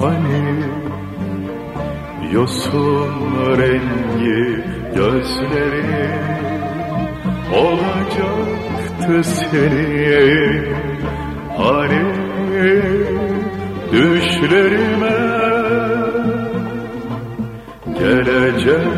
Hani yosun rengi gözleri olacaktı senin Hani düşlerime gelecek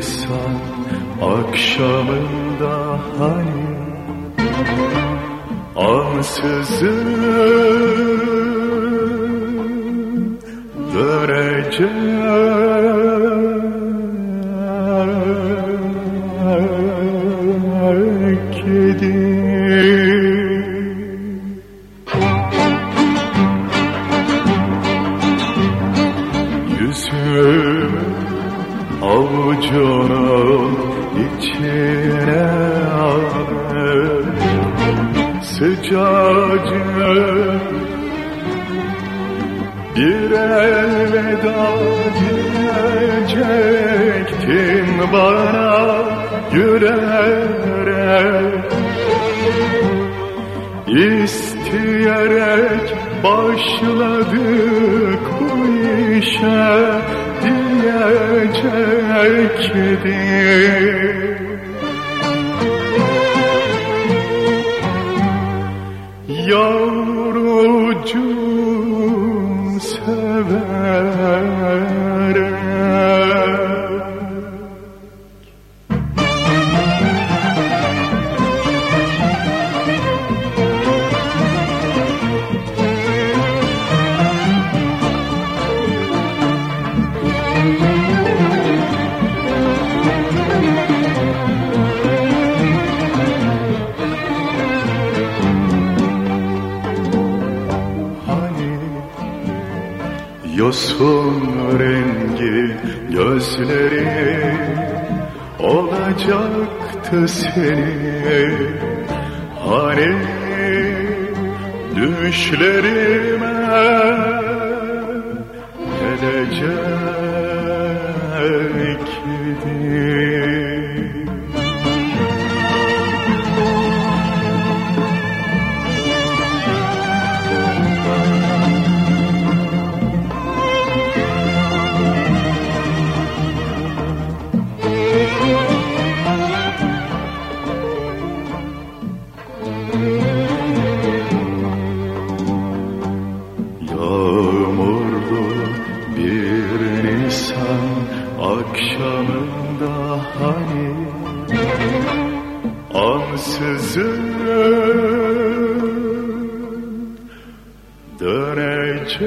Nisan akşamında hani ansızın dönecek idi. Yüzüm avucunun içine alır Sıcacık bir elveda diyecektin bana yürüyerek İsteyerek başladık bu işe diyecekti. Yavrucuğum yosun rengi gözleri olacaktı senin Hani düşlerime gelecek idi hani ansızın dönecek